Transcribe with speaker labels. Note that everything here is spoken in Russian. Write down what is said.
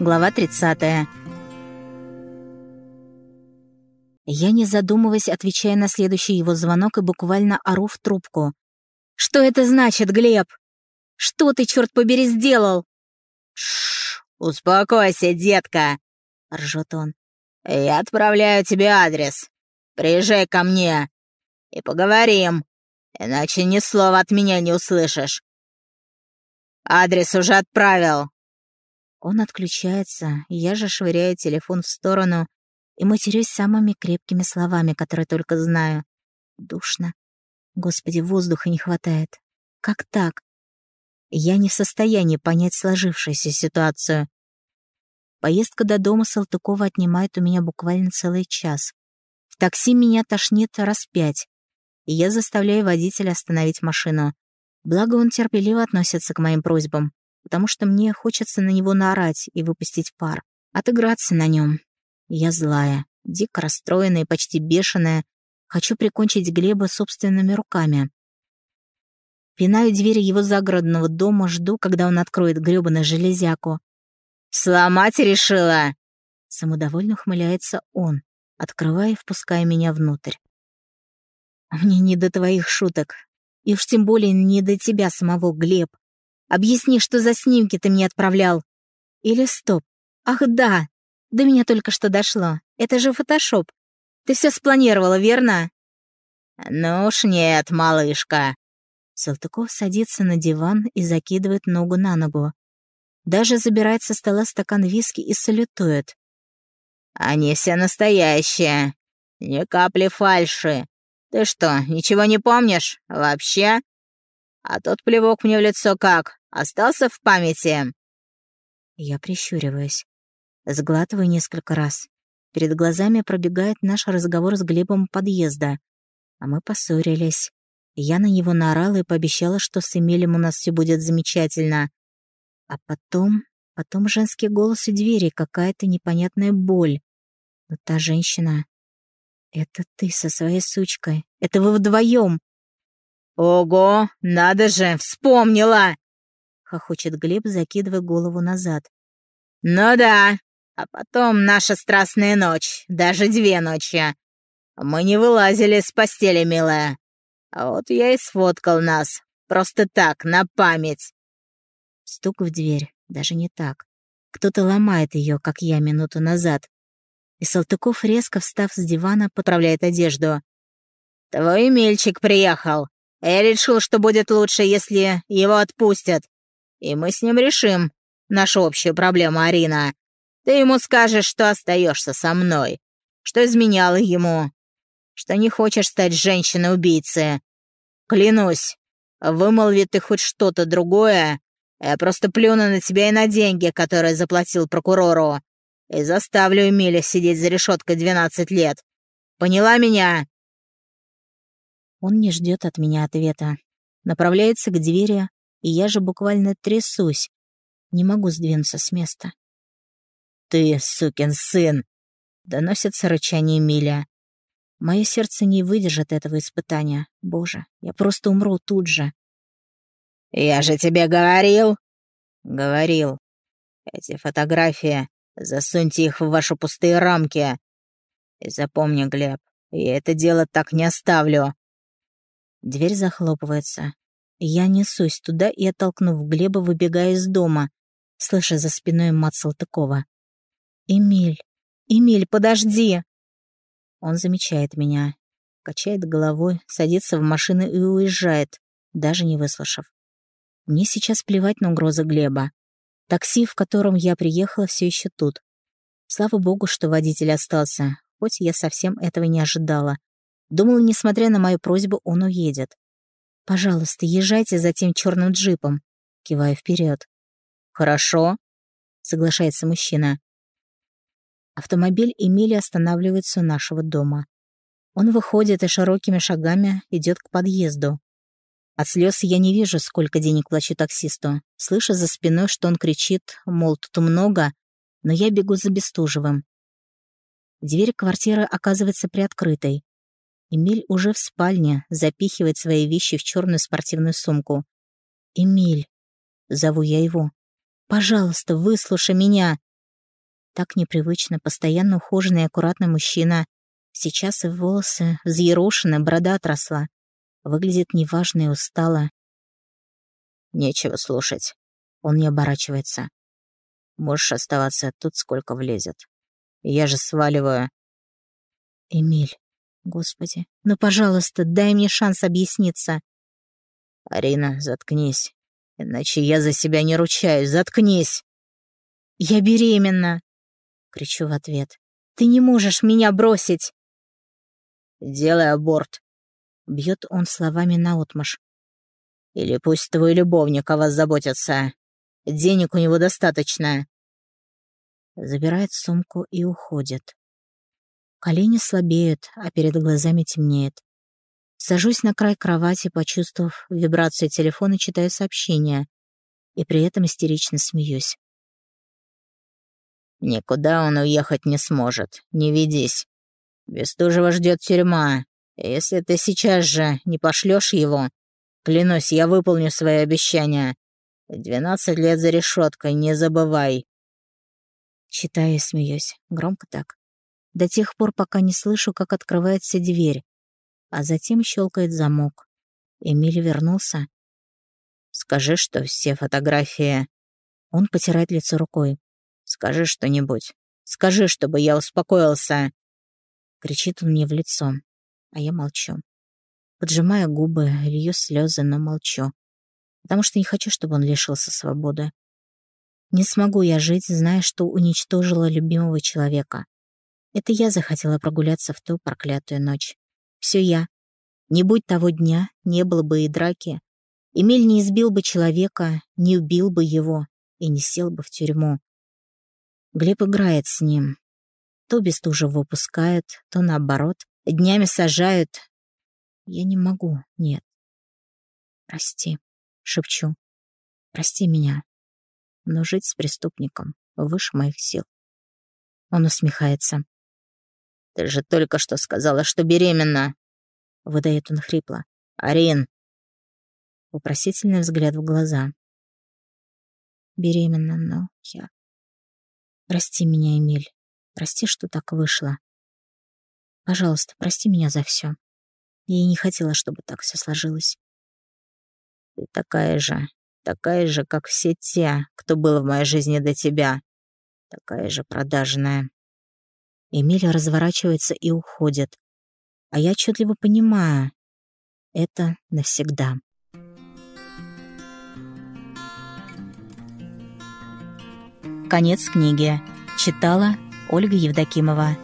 Speaker 1: Глава 30. Я, не задумываясь, отвечаю на следующий его звонок и буквально ору в трубку. «Что это значит, Глеб? Что ты, черт побери, сделал?»
Speaker 2: «Шш, успокойся, детка!» — ржет он. «Я отправляю тебе адрес. Приезжай ко мне и поговорим, иначе ни слова от меня не услышишь. Адрес уже отправил».
Speaker 1: Он отключается, я же швыряю телефон в сторону и матерюсь самыми крепкими словами, которые только знаю. Душно. Господи, воздуха не хватает. Как так? Я не в состоянии понять сложившуюся ситуацию. Поездка до дома Салтыкова отнимает у меня буквально целый час. В такси меня тошнит раз пять, и я заставляю водителя остановить машину. Благо он терпеливо относится к моим просьбам, потому что мне хочется на него наорать и выпустить пар, отыграться на нем. Я злая, дико расстроенная и почти бешеная, хочу прикончить Глеба собственными руками. Пинаю двери его загородного дома, жду, когда он откроет грёбаную железяку.
Speaker 2: «Сломать решила!»
Speaker 1: Самодовольно ухмыляется он, открывая и впуская меня внутрь. «Мне не до твоих шуток. И уж тем более не до тебя самого, Глеб. Объясни, что за снимки ты мне отправлял. Или стоп. Ах, да. До меня только что дошло. Это же фотошоп. Ты все спланировала, верно?
Speaker 2: Ну уж нет, малышка.
Speaker 1: Салтыков садится на диван и закидывает ногу на ногу. Даже забирает со стола стакан виски и салютует.
Speaker 2: Они все настоящие. Ни капли фальши. Ты что, ничего не помнишь? Вообще? А тот плевок мне в лицо как? Остался в памяти?»
Speaker 1: Я прищуриваюсь. Сглатываю несколько раз. Перед глазами пробегает наш разговор с Глебом подъезда. А мы поссорились. Я на него наорала и пообещала, что с Эмилем у нас все будет замечательно. А потом... Потом женский голос у двери, какая-то непонятная боль. Но та женщина... Это ты со своей сучкой. Это вы вдвоем.
Speaker 2: «Ого, надо же, вспомнила!»
Speaker 1: — хохочет Глеб, закидывая голову назад.
Speaker 2: «Ну да, а потом наша страстная ночь, даже две ночи. Мы не вылазили с постели, милая. А вот я и сфоткал нас, просто так, на память».
Speaker 1: Стук в дверь, даже не так. Кто-то ломает ее, как я минуту назад. И Салтыков, резко встав с дивана, поправляет одежду.
Speaker 2: «Твой мельчик приехал. Я решил, что будет лучше, если его отпустят. И мы с ним решим нашу общую проблему, Арина. Ты ему скажешь, что остаешься со мной, что изменяла ему, что не хочешь стать женщиной-убийцей. Клянусь, вымолви ты хоть что-то другое, я просто плюну на тебя и на деньги, которые заплатил прокурору, и заставлю Эмиля сидеть за решеткой 12 лет. Поняла меня?»
Speaker 1: Он не ждет от меня ответа. Направляется к двери, и я же буквально трясусь. Не могу сдвинуться с места.
Speaker 2: «Ты, сукин сын!» — доносится рычание Миля.
Speaker 1: Мое сердце не выдержит этого испытания. Боже, я просто умру тут же.
Speaker 2: «Я же тебе говорил!» «Говорил. Эти фотографии, засуньте их в ваши пустые рамки. И запомни, Глеб, я это дело так не оставлю.
Speaker 1: Дверь захлопывается. Я несусь туда и, оттолкнув Глеба, выбегаю из дома, слыша за спиной мат Салтыкова. «Эмиль! Эмиль, подожди!» Он замечает меня, качает головой, садится в машину и уезжает, даже не выслушав. Мне сейчас плевать на угрозы Глеба. Такси, в котором я приехала, все еще тут. Слава богу, что водитель остался, хоть я совсем этого не ожидала. Думала, несмотря на мою просьбу, он уедет. «Пожалуйста, езжайте за тем черным джипом», — кивая вперед.
Speaker 2: «Хорошо», —
Speaker 1: соглашается мужчина. Автомобиль Эмили останавливается у нашего дома. Он выходит и широкими шагами идет к подъезду. От слез я не вижу, сколько денег плачу таксисту. Слышу за спиной, что он кричит, мол, тут много, но я бегу за Бестужевым. Дверь квартиры оказывается приоткрытой. Эмиль уже в спальне, запихивает свои вещи в черную спортивную сумку. «Эмиль!» — зову я его. «Пожалуйста, выслушай меня!» Так непривычно, постоянно ухоженный и аккуратный мужчина. Сейчас и волосы взъерошены, борода отросла. Выглядит неважно и устало.
Speaker 2: Нечего слушать.
Speaker 1: Он не оборачивается.
Speaker 2: Можешь оставаться тут, сколько влезет. Я же сваливаю.
Speaker 1: Эмиль, господи, ну, пожалуйста, дай мне шанс объясниться.
Speaker 2: Арина, заткнись. Иначе я за себя не ручаюсь. Заткнись.
Speaker 1: Я беременна. Кричу в ответ. Ты не можешь меня бросить.
Speaker 2: Делай аборт.
Speaker 1: Бьет он словами наотмашь.
Speaker 2: Или пусть твой любовник о вас заботится. Денег у него достаточно.
Speaker 1: Забирает сумку и уходит. Колени слабеют, а перед глазами темнеет. Сажусь на край кровати, почувствовав вибрацию телефона, читаю сообщение. И при этом истерично смеюсь.
Speaker 2: «Никуда он уехать не сможет. Не ведись. Бестужева ждет тюрьма. Если ты сейчас же не пошлешь его, клянусь, я выполню свои обещания. Двенадцать лет за решеткой, не забывай».
Speaker 1: Читаю и смеюсь. Громко так. До тех пор, пока не слышу, как открывается дверь а затем щелкает замок. Эмиль вернулся.
Speaker 2: «Скажи, что все фотографии...»
Speaker 1: Он потирает лицо рукой.
Speaker 2: «Скажи что-нибудь. Скажи, чтобы я успокоился!»
Speaker 1: Кричит он мне в лицо, а я молчу. Поджимая губы, лью слезы, но молчу. Потому что не хочу, чтобы он лишился свободы. Не смогу я жить, зная, что уничтожила любимого человека. Это я захотела прогуляться в ту проклятую ночь. Все я. Не будь того дня, не было бы и драки. Эмиль не избил бы человека, не убил бы его и не сел бы в тюрьму. Глеб играет с ним. То Бестужева выпускают, то наоборот. Днями сажают. Я не могу, нет. Прости, шепчу. Прости меня. Но жить с преступником выше моих сил. Он усмехается.
Speaker 2: «Ты же только что сказала, что беременна!»
Speaker 1: Выдает он хрипло.
Speaker 2: «Арин!»
Speaker 1: Вопросительный взгляд в глаза. Беременна, но я... Прости меня, Эмиль. Прости, что так вышло. Пожалуйста, прости меня за все. Я и не хотела, чтобы так все сложилось.
Speaker 2: Ты такая же, такая же, как все те, кто был в моей жизни до тебя. Такая же продажная.
Speaker 1: Эмиль разворачивается и уходит. А я отчетливо понимаю, это навсегда. Конец книги. Читала Ольга Евдокимова.